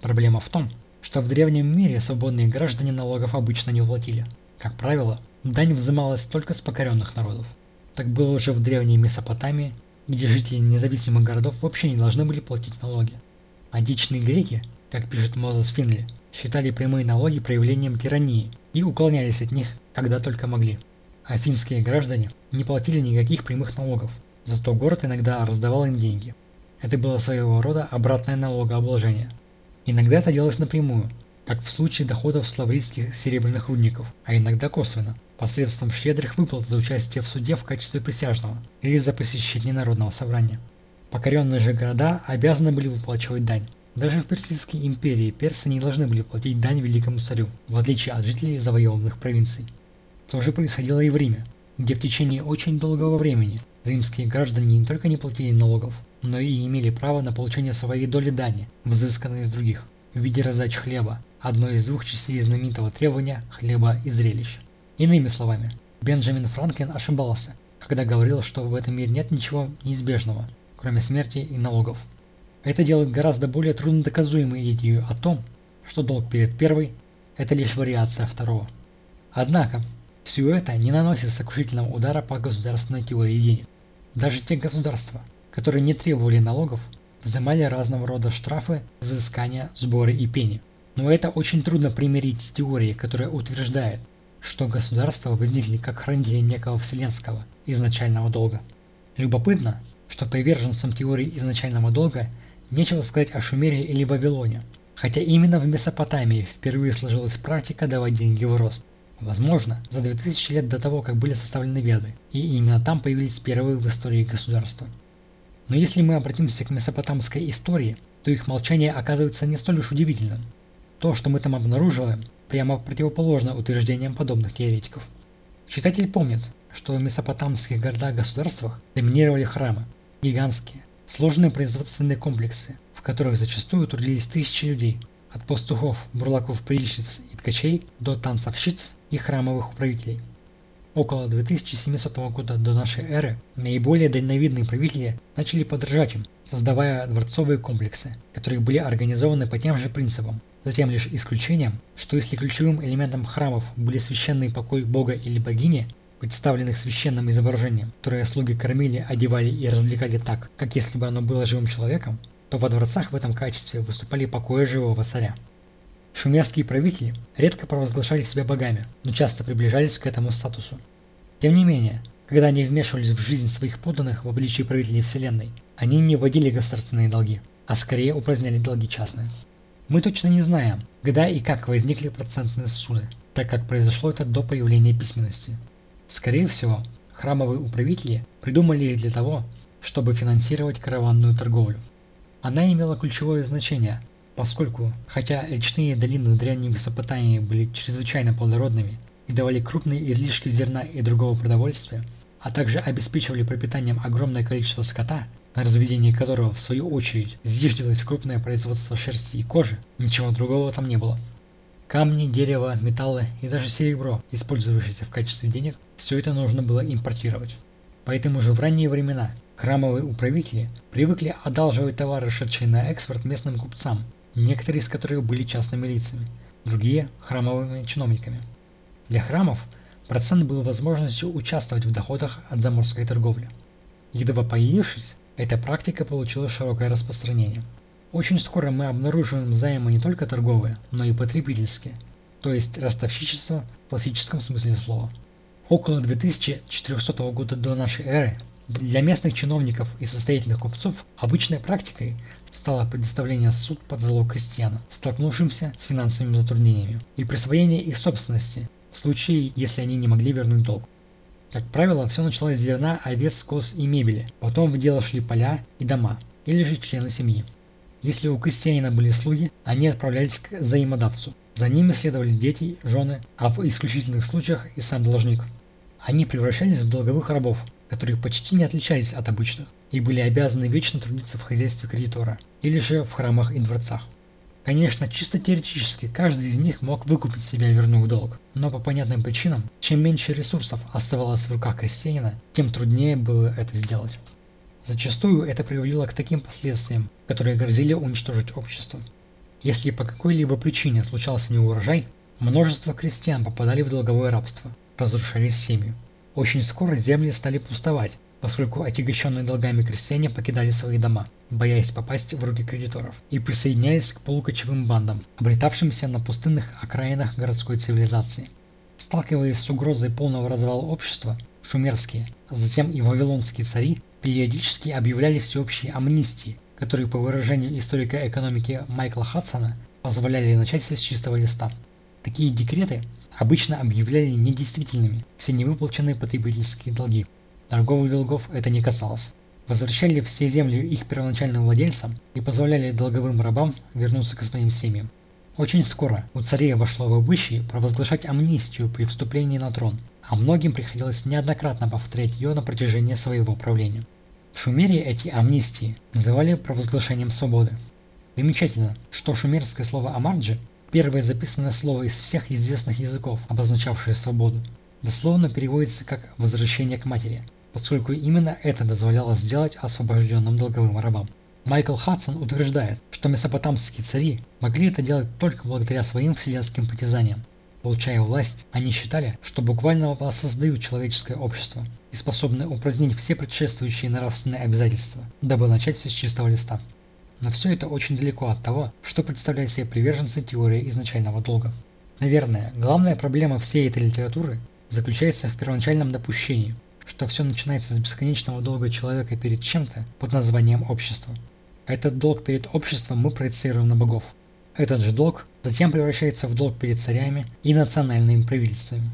Проблема в том, что в древнем мире свободные граждане налогов обычно не платили. Как правило, дань взималась только с покоренных народов. Так было уже в древней Месопотамии, где жители независимых городов вообще не должны были платить налоги. Античные греки, как пишет Мозес Финли, считали прямые налоги проявлением тирании и уклонялись от них, когда только могли. Афинские граждане не платили никаких прямых налогов, зато город иногда раздавал им деньги. Это было своего рода обратное налогообложение. Иногда это делалось напрямую, как в случае доходов славрийских серебряных рудников, а иногда косвенно, посредством щедрых выплат за участие в суде в качестве присяжного или за посещение народного собрания. Покоренные же города обязаны были выплачивать дань. Даже в Персидской империи персы не должны были платить дань великому царю, в отличие от жителей завоеванных провинций. То же происходило и в Риме, где в течение очень долгого времени римские граждане не только не платили налогов, но и имели право на получение своей доли дани, взысканной из других, в виде раздачи хлеба, одно из двух частей знаменитого требования хлеба и зрелищ. Иными словами, Бенджамин Франклин ошибался, когда говорил, что в этом мире нет ничего неизбежного, кроме смерти и налогов. Это делает гораздо более трудно доказуемой идею о том, что долг перед первой – это лишь вариация второго. Однако, все это не наносит сокрушительного удара по государственной теории денег. Даже те государства, которые не требовали налогов, взимали разного рода штрафы, взыскания, сборы и пени. Но это очень трудно примирить с теорией, которая утверждает, что государства возникли как хранители некого вселенского, изначального долга. Любопытно, что приверженцам теории изначального долга нечего сказать о Шумере или Вавилоне, хотя именно в Месопотамии впервые сложилась практика давать деньги в рост. Возможно, за 2000 лет до того, как были составлены Веды, и именно там появились первые в истории государства. Но если мы обратимся к месопотамской истории, то их молчание оказывается не столь уж удивительным. То, что мы там обнаруживаем, прямо противоположно утверждениям подобных теоретиков. Читатель помнит, что в месопотамских городах-государствах доминировали храмы, гигантские, сложные производственные комплексы, в которых зачастую трудились тысячи людей, от пастухов, бурлаков-прильщиц и ткачей до танцовщиц и храмовых управителей. Около 2700 года до нашей эры наиболее дальновидные правители начали подражать им, создавая дворцовые комплексы, которые были организованы по тем же принципам, затем лишь исключением, что если ключевым элементом храмов были священный покой бога или богини, представленных священным изображением, которое слуги кормили, одевали и развлекали так, как если бы оно было живым человеком, то во дворцах в этом качестве выступали покои живого царя. Шумерские правители редко провозглашали себя богами, но часто приближались к этому статусу. Тем не менее, когда они вмешивались в жизнь своих подданных в обличии правителей Вселенной, они не вводили государственные долги, а скорее упраздняли долги частные. Мы точно не знаем, когда и как возникли процентные суды, так как произошло это до появления письменности. Скорее всего, храмовые управители придумали их для того, чтобы финансировать караванную торговлю. Она имела ключевое значение, поскольку, хотя речные долины древней Месопотамии были чрезвычайно плодородными и давали крупные излишки зерна и другого продовольствия, а также обеспечивали пропитанием огромное количество скота, на разведение которого, в свою очередь, зиждилось крупное производство шерсти и кожи, ничего другого там не было. Камни, дерево, металлы и даже серебро, использовавшиеся в качестве денег, все это нужно было импортировать. Поэтому же в ранние времена храмовые управители привыкли одалживать товары, шедшие на экспорт местным купцам, некоторые из которых были частными лицами, другие – храмовыми чиновниками. Для храмов процент был возможностью участвовать в доходах от заморской торговли. Едва появившись, эта практика получила широкое распространение – очень скоро мы обнаруживаем займы не только торговые, но и потребительские, то есть ростовщичество в классическом смысле слова. Около 2400 года до нашей эры для местных чиновников и состоятельных купцов обычной практикой стало предоставление суд под залог крестьянам, столкнувшимся с финансовыми затруднениями, и присвоение их собственности в случае, если они не могли вернуть долг. Как правило, все началось с зерна, овец, коз и мебели, потом в дело шли поля и дома, или же члены семьи. Если у крестьянина были слуги, они отправлялись к взаимодавцу. За ними следовали дети, жены, а в исключительных случаях и сам должник. Они превращались в долговых рабов, которые почти не отличались от обычных, и были обязаны вечно трудиться в хозяйстве кредитора, или же в храмах и дворцах. Конечно, чисто теоретически каждый из них мог выкупить себя, вернув долг. Но по понятным причинам, чем меньше ресурсов оставалось в руках крестьянина, тем труднее было это сделать. Зачастую это приводило к таким последствиям, которые грозили уничтожить общество. Если по какой-либо причине случался неурожай, множество крестьян попадали в долговое рабство, разрушались семьи. Очень скоро земли стали пустовать, поскольку отягощенные долгами крестьяне покидали свои дома боясь попасть в руки кредиторов, и присоединялись к полукочевым бандам, обретавшимся на пустынных окраинах городской цивилизации. Сталкиваясь с угрозой полного развала общества, шумерские, а затем и вавилонские цари периодически объявляли всеобщие амнистии, которые, по выражению историка экономики Майкла Хадсона, позволяли начать с чистого листа. Такие декреты обычно объявляли недействительными все невыплаченные потребительские долги. Торговых долгов это не касалось возвращали все земли их первоначальным владельцам и позволяли долговым рабам вернуться к своим семьям. Очень скоро у царей вошло в обычай провозглашать амнистию при вступлении на трон, а многим приходилось неоднократно повторять ее на протяжении своего правления. В Шумере эти амнистии называли провозглашением свободы. Примечательно, что шумерское слово «амарджи» – первое записанное слово из всех известных языков, обозначавшее свободу, дословно переводится как «возвращение к матери», поскольку именно это дозволяло сделать освобожденным долговым рабам. Майкл Хадсон утверждает, что месопотамские цари могли это делать только благодаря своим вселенским притязаниям. Получая власть, они считали, что буквально воссоздают человеческое общество и способны упразднить все предшествующие нравственные обязательства, дабы начать все с чистого листа. Но все это очень далеко от того, что представляют себе приверженцы теории изначального долга. Наверное, главная проблема всей этой литературы заключается в первоначальном допущении, что все начинается с бесконечного долга человека перед чем-то под названием общество. Этот долг перед обществом мы проецируем на богов. Этот же долг затем превращается в долг перед царями и национальными правительствами.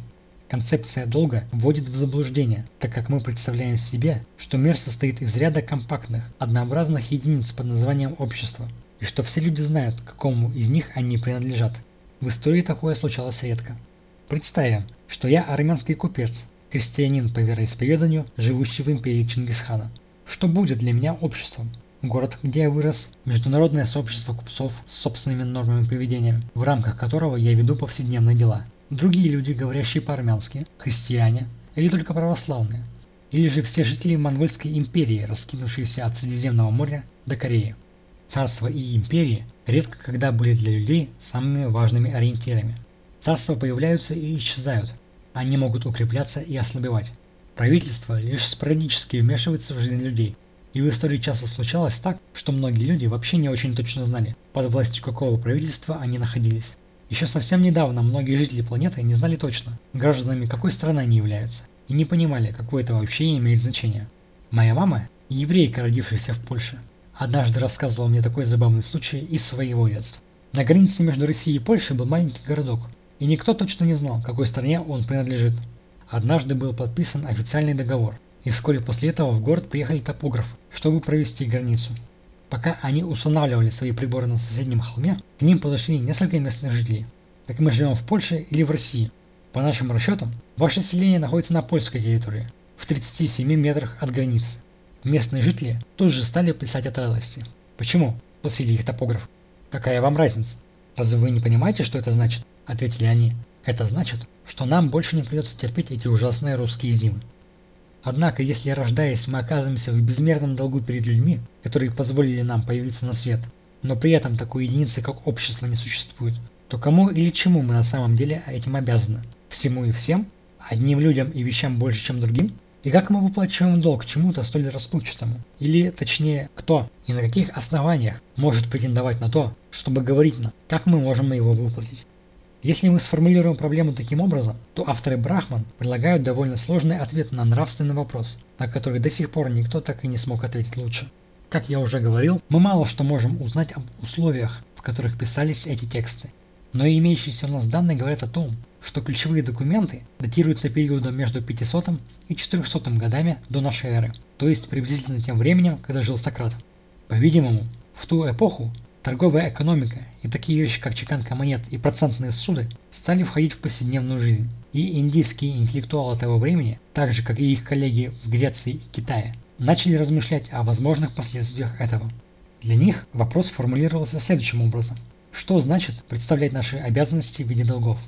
Концепция долга вводит в заблуждение, так как мы представляем себе, что мир состоит из ряда компактных, однообразных единиц под названием общество, и что все люди знают, к какому из них они принадлежат. В истории такое случалось редко. Представим, что я армянский купец, крестьянин по вероисповеданию, живущий в империи Чингисхана. Что будет для меня обществом? Город, где я вырос, международное сообщество купцов с собственными нормами поведения, в рамках которого я веду повседневные дела. Другие люди, говорящие по-армянски, христиане или только православные. Или же все жители Монгольской империи, раскинувшиеся от Средиземного моря до Кореи. Царства и империи редко когда были для людей самыми важными ориентирами. Царства появляются и исчезают, они могут укрепляться и ослабевать. Правительство лишь спорадически вмешивается в жизнь людей. И в истории часто случалось так, что многие люди вообще не очень точно знали, под властью какого правительства они находились. Еще совсем недавно многие жители планеты не знали точно, гражданами какой страны они являются, и не понимали, какое это вообще имеет значение. Моя мама, еврейка, родившаяся в Польше, однажды рассказывала мне такой забавный случай из своего детства. На границе между Россией и Польшей был маленький городок, и никто точно не знал, какой стране он принадлежит. Однажды был подписан официальный договор, и вскоре после этого в город приехали топографы, чтобы провести границу. Пока они устанавливали свои приборы на соседнем холме, к ним подошли несколько местных жителей. Так мы живем в Польше или в России? По нашим расчетам, ваше селение находится на польской территории, в 37 метрах от границы. Местные жители тут же стали плясать от радости. Почему? Спросили их топограф. Какая вам разница? Разве вы не понимаете, что это значит? ответили они. Это значит, что нам больше не придется терпеть эти ужасные русские зимы. Однако, если рождаясь, мы оказываемся в безмерном долгу перед людьми, которые позволили нам появиться на свет, но при этом такой единицы, как общество, не существует, то кому или чему мы на самом деле этим обязаны? Всему и всем? Одним людям и вещам больше, чем другим? И как мы выплачиваем долг чему-то столь расплывчатому? Или, точнее, кто и на каких основаниях может претендовать на то, чтобы говорить нам, как мы можем его выплатить? Если мы сформулируем проблему таким образом, то авторы Брахман предлагают довольно сложный ответ на нравственный вопрос, на который до сих пор никто так и не смог ответить лучше. Как я уже говорил, мы мало что можем узнать об условиях, в которых писались эти тексты. Но имеющиеся у нас данные говорят о том, что ключевые документы датируются периодом между 500 и 400 годами до нашей эры, то есть приблизительно тем временем, когда жил Сократ. По-видимому, в ту эпоху Торговая экономика и такие вещи, как чеканка монет и процентные суды, стали входить в повседневную жизнь. И индийские интеллектуалы того времени, так же как и их коллеги в Греции и Китае, начали размышлять о возможных последствиях этого. Для них вопрос формулировался следующим образом. Что значит представлять наши обязанности в виде долгов?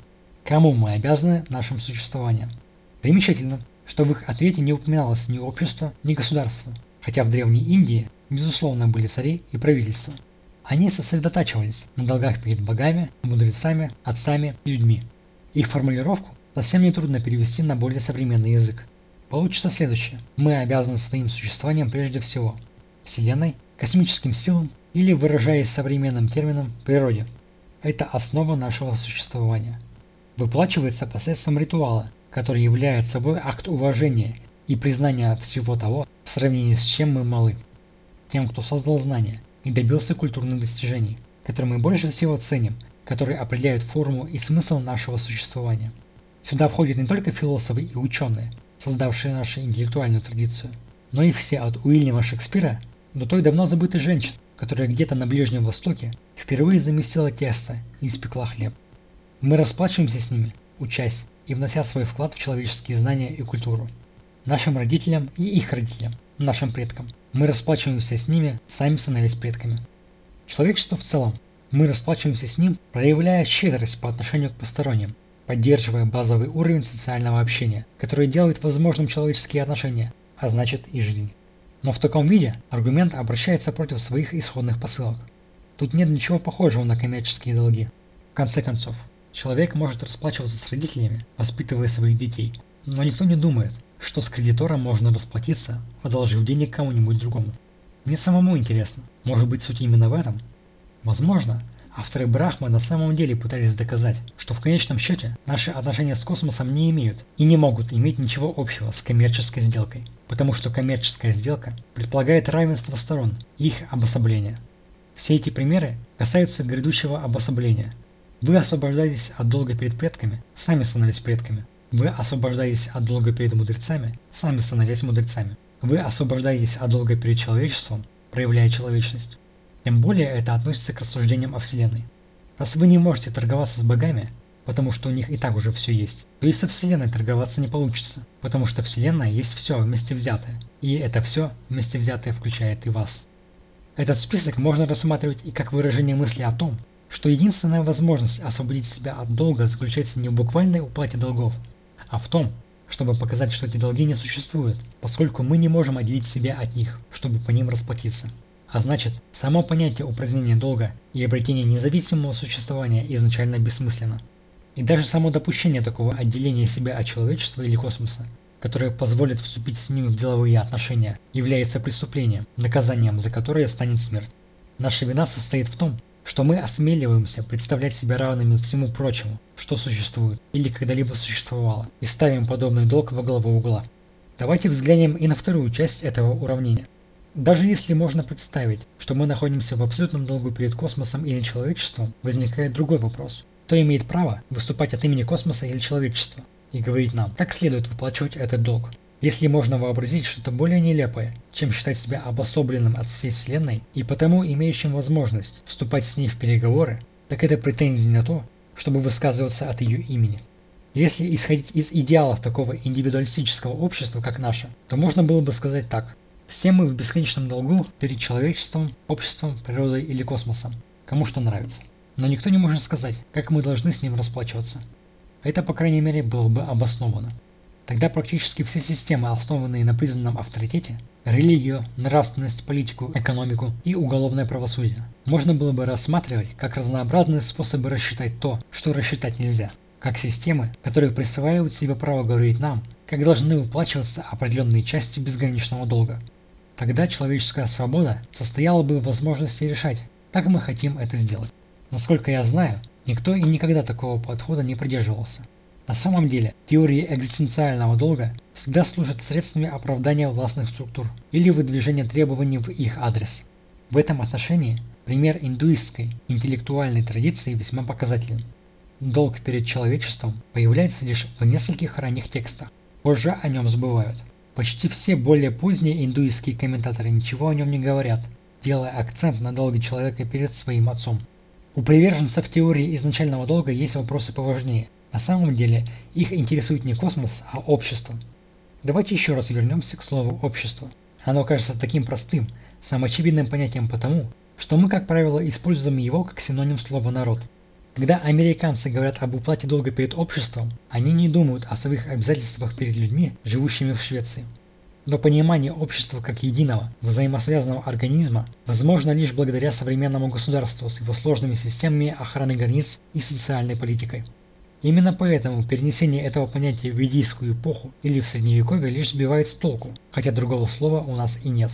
Кому мы обязаны нашим существованием? Примечательно, что в их ответе не упоминалось ни общество, ни государство, хотя в Древней Индии, безусловно, были цари и правительства. Они сосредотачивались на долгах перед богами, мудрецами, отцами и людьми. Их формулировку совсем нетрудно перевести на более современный язык. Получится следующее. Мы обязаны своим существованием прежде всего Вселенной, космическим силам или, выражаясь современным термином, природе. Это основа нашего существования. Выплачивается посредством ритуала, который является собой акт уважения и признания всего того, в сравнении с чем мы малы. Тем, кто создал знания и добился культурных достижений, которые мы больше всего ценим, которые определяют форму и смысл нашего существования. Сюда входят не только философы и ученые, создавшие нашу интеллектуальную традицию, но и все от Уильяма Шекспира до той давно забытой женщины, которая где-то на Ближнем Востоке впервые замесила тесто и испекла хлеб. Мы расплачиваемся с ними, учась и внося свой вклад в человеческие знания и культуру. Нашим родителям и их родителям, нашим предкам. Мы расплачиваемся с ними, сами становясь предками. Человечество в целом. Мы расплачиваемся с ним, проявляя щедрость по отношению к посторонним, поддерживая базовый уровень социального общения, который делает возможным человеческие отношения, а значит и жизнь. Но в таком виде аргумент обращается против своих исходных посылок. Тут нет ничего похожего на коммерческие долги. В конце концов, человек может расплачиваться с родителями, воспитывая своих детей, но никто не думает, что с кредитором можно расплатиться, одолжив денег кому-нибудь другому. Мне самому интересно, может быть суть именно в этом? Возможно, Авторы Брахмы на самом деле пытались доказать, что в конечном счете наши отношения с космосом не имеют и не могут иметь ничего общего с коммерческой сделкой, потому что коммерческая сделка предполагает равенство сторон и их обособление. Все эти примеры касаются грядущего обособления. Вы освобождаетесь от долга перед предками, сами становясь предками. Вы освобождаетесь от долга перед мудрецами, сами становясь мудрецами. Вы освобождаетесь от долга перед человечеством, проявляя человечность. Тем более это относится к рассуждениям о Вселенной. Раз вы не можете торговаться с богами, потому что у них и так уже все есть, то и со Вселенной торговаться не получится, потому что Вселенная есть все вместе взятое, и это все вместе взятое включает и вас. Этот список можно рассматривать и как выражение мысли о том, что единственная возможность освободить себя от долга заключается не в буквальной уплате долгов, а в том, чтобы показать, что эти долги не существуют, поскольку мы не можем отделить себя от них, чтобы по ним расплатиться. А значит, само понятие упразднения долга и обретения независимого существования изначально бессмысленно. И даже само допущение такого отделения себя от человечества или космоса, которое позволит вступить с ними в деловые отношения, является преступлением, наказанием за которое станет смерть. Наша вина состоит в том, что мы осмеливаемся представлять себя равными всему прочему, что существует или когда-либо существовало, и ставим подобный долг во главу угла. Давайте взглянем и на вторую часть этого уравнения. Даже если можно представить, что мы находимся в абсолютном долгу перед космосом или человечеством, возникает другой вопрос. Кто имеет право выступать от имени космоса или человечества и говорить нам, как следует выплачивать этот долг? Если можно вообразить что-то более нелепое, чем считать себя обособленным от всей Вселенной и потому имеющим возможность вступать с ней в переговоры, так это претензии на то, чтобы высказываться от ее имени. Если исходить из идеалов такого индивидуалистического общества, как наше, то можно было бы сказать так. Все мы в бесконечном долгу перед человечеством, обществом, природой или космосом. Кому что нравится. Но никто не может сказать, как мы должны с ним расплачиваться. Это, по крайней мере, было бы обосновано. Тогда практически все системы, основанные на признанном авторитете, религию, нравственность, политику, экономику и уголовное правосудие, можно было бы рассматривать как разнообразные способы рассчитать то, что рассчитать нельзя, как системы, которые присваивают себе право говорить нам, как должны выплачиваться определенные части безграничного долга. Тогда человеческая свобода состояла бы в возможности решать, как мы хотим это сделать. Насколько я знаю, никто и никогда такого подхода не придерживался. На самом деле, теории экзистенциального долга всегда служат средствами оправдания властных структур или выдвижения требований в их адрес. В этом отношении пример индуистской интеллектуальной традиции весьма показателен. Долг перед человечеством появляется лишь в нескольких ранних текстах. Позже о нем забывают. Почти все более поздние индуистские комментаторы ничего о нем не говорят, делая акцент на долге человека перед своим отцом. У приверженцев теории изначального долга есть вопросы поважнее. На самом деле их интересует не космос, а общество. Давайте еще раз вернемся к слову «общество». Оно кажется таким простым, самым очевидным понятием потому, что мы, как правило, используем его как синоним слова «народ». Когда американцы говорят об уплате долга перед обществом, они не думают о своих обязательствах перед людьми, живущими в Швеции. Но понимание общества как единого, взаимосвязанного организма возможно лишь благодаря современному государству с его сложными системами охраны границ и социальной политикой. Именно поэтому перенесение этого понятия в ведийскую эпоху или в средневековье лишь сбивает с толку, хотя другого слова у нас и нет.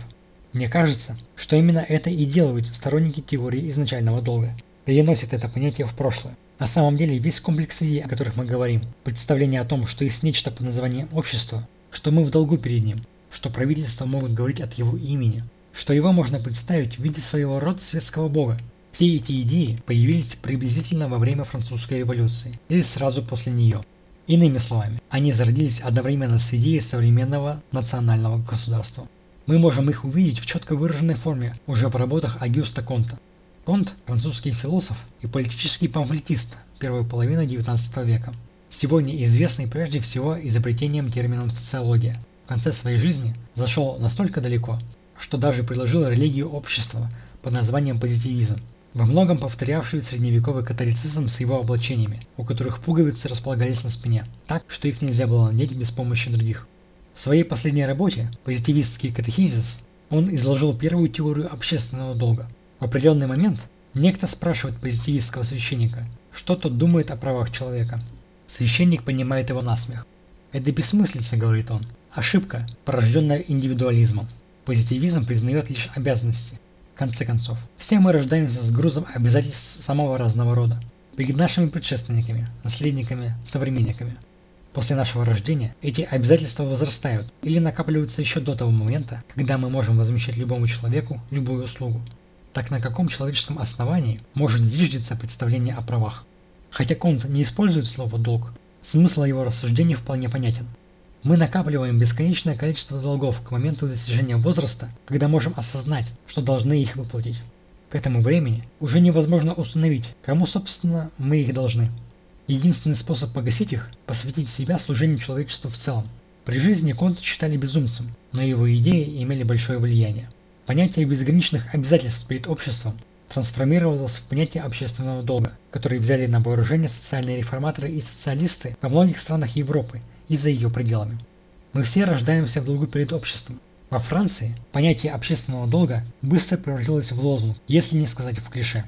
Мне кажется, что именно это и делают сторонники теории изначального долга, переносят это понятие в прошлое. На самом деле весь комплекс идей, о которых мы говорим, представление о том, что есть нечто под названием общество, что мы в долгу перед ним, что правительства могут говорить от его имени, что его можно представить в виде своего рода светского бога. Все эти идеи появились приблизительно во время французской революции или сразу после нее. Иными словами, они зародились одновременно с идеей современного национального государства. Мы можем их увидеть в четко выраженной форме уже в работах Агюста Конта. Конт – французский философ и политический памфлетист первой половины XIX века. Сегодня известный прежде всего изобретением термином социология. В конце своей жизни зашел настолько далеко, что даже предложил религию общества под названием позитивизм, во многом повторявшую средневековый католицизм с его облачениями, у которых пуговицы располагались на спине, так, что их нельзя было надеть без помощи других. В своей последней работе «Позитивистский катехизис» он изложил первую теорию общественного долга. В определенный момент некто спрашивает позитивистского священника, что тот думает о правах человека. Священник понимает его насмех. «Это бессмыслица», — говорит он, — «ошибка, порожденная индивидуализмом. Позитивизм признает лишь обязанности. Конце концов, все мы рождаемся с грузом обязательств самого разного рода. Перед нашими предшественниками, наследниками, современниками – После нашего рождения эти обязательства возрастают или накапливаются еще до того момента, когда мы можем возмещать любому человеку любую услугу. Так на каком человеческом основании может зиждиться представление о правах? Хотя Конт не использует слово «долг», смысл его рассуждений вполне понятен. Мы накапливаем бесконечное количество долгов к моменту достижения возраста, когда можем осознать, что должны их выплатить. К этому времени уже невозможно установить, кому, собственно, мы их должны. Единственный способ погасить их – посвятить себя служению человечеству в целом. При жизни Конта считали безумцем, но его идеи имели большое влияние. Понятие безграничных обязательств перед обществом трансформировалось в понятие общественного долга, который взяли на вооружение социальные реформаторы и социалисты во многих странах Европы и за ее пределами. Мы все рождаемся в долгу перед обществом. Во Франции понятие общественного долга быстро превратилось в лозунг, если не сказать в клише.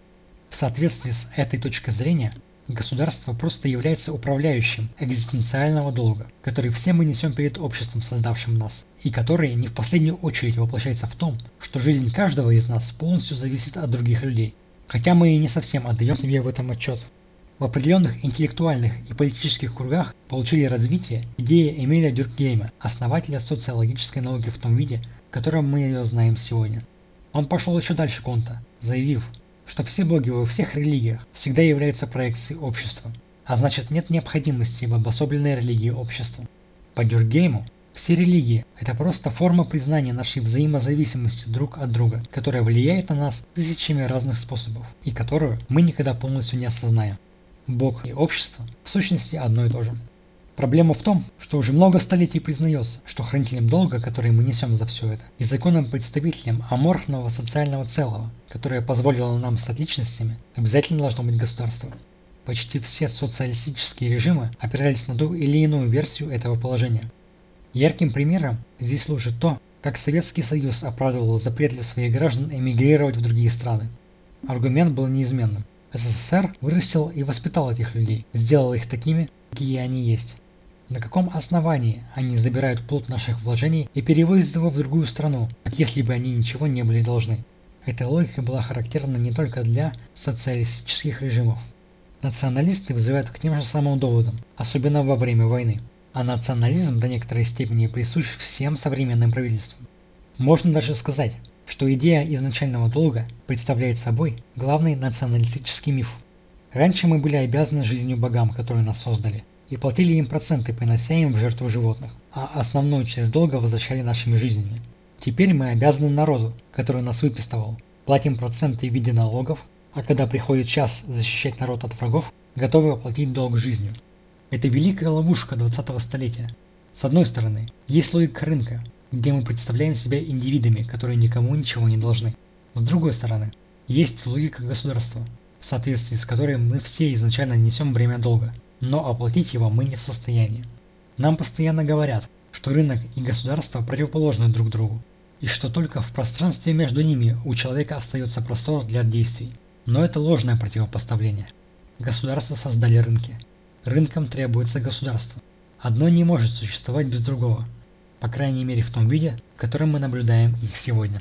В соответствии с этой точкой зрения, Государство просто является управляющим экзистенциального долга, который все мы несем перед обществом, создавшим нас, и который не в последнюю очередь воплощается в том, что жизнь каждого из нас полностью зависит от других людей, хотя мы и не совсем отдаем себе в этом отчет. В определенных интеллектуальных и политических кругах получили развитие идеи Эмиля Дюркгейма, основателя социологической науки в том виде, в котором мы ее знаем сегодня. Он пошел еще дальше Конта, заявив, что все боги во всех религиях всегда являются проекцией общества, а значит нет необходимости в обособленной религии общества. По Дюргейму все религии – это просто форма признания нашей взаимозависимости друг от друга, которая влияет на нас тысячами разных способов и которую мы никогда полностью не осознаем. Бог и общество в сущности одно и то же. Проблема в том, что уже много столетий признается, что хранителем долга, который мы несем за все это, и законным представителем аморфного социального целого, которое позволило нам стать личностями, обязательно должно быть государство. Почти все социалистические режимы опирались на ту или иную версию этого положения. Ярким примером здесь служит то, как Советский Союз оправдывал запрет для своих граждан эмигрировать в другие страны. Аргумент был неизменным. СССР вырастил и воспитал этих людей, сделал их такими, какие они есть. На каком основании они забирают плод наших вложений и перевозят его в другую страну, как если бы они ничего не были должны? Эта логика была характерна не только для социалистических режимов. Националисты вызывают к тем же самым доводам, особенно во время войны. А национализм до некоторой степени присущ всем современным правительствам. Можно даже сказать, что идея изначального долга представляет собой главный националистический миф. Раньше мы были обязаны жизнью богам, которые нас создали, и платили им проценты, принося им в жертву животных, а основную часть долга возвращали нашими жизнями. Теперь мы обязаны народу, который нас выпистывал, платим проценты в виде налогов, а когда приходит час защищать народ от врагов, готовы оплатить долг жизнью. Это великая ловушка 20-го столетия. С одной стороны, есть логика рынка, где мы представляем себя индивидами, которые никому ничего не должны. С другой стороны, Есть логика государства, в соответствии с которой мы все изначально несем бремя долга, но оплатить его мы не в состоянии. Нам постоянно говорят, что рынок и государство противоположны друг другу, и что только в пространстве между ними у человека остается простор для действий. Но это ложное противопоставление. Государства создали рынки. Рынкам требуется государство. Одно не может существовать без другого. По крайней мере в том виде, в котором мы наблюдаем их сегодня.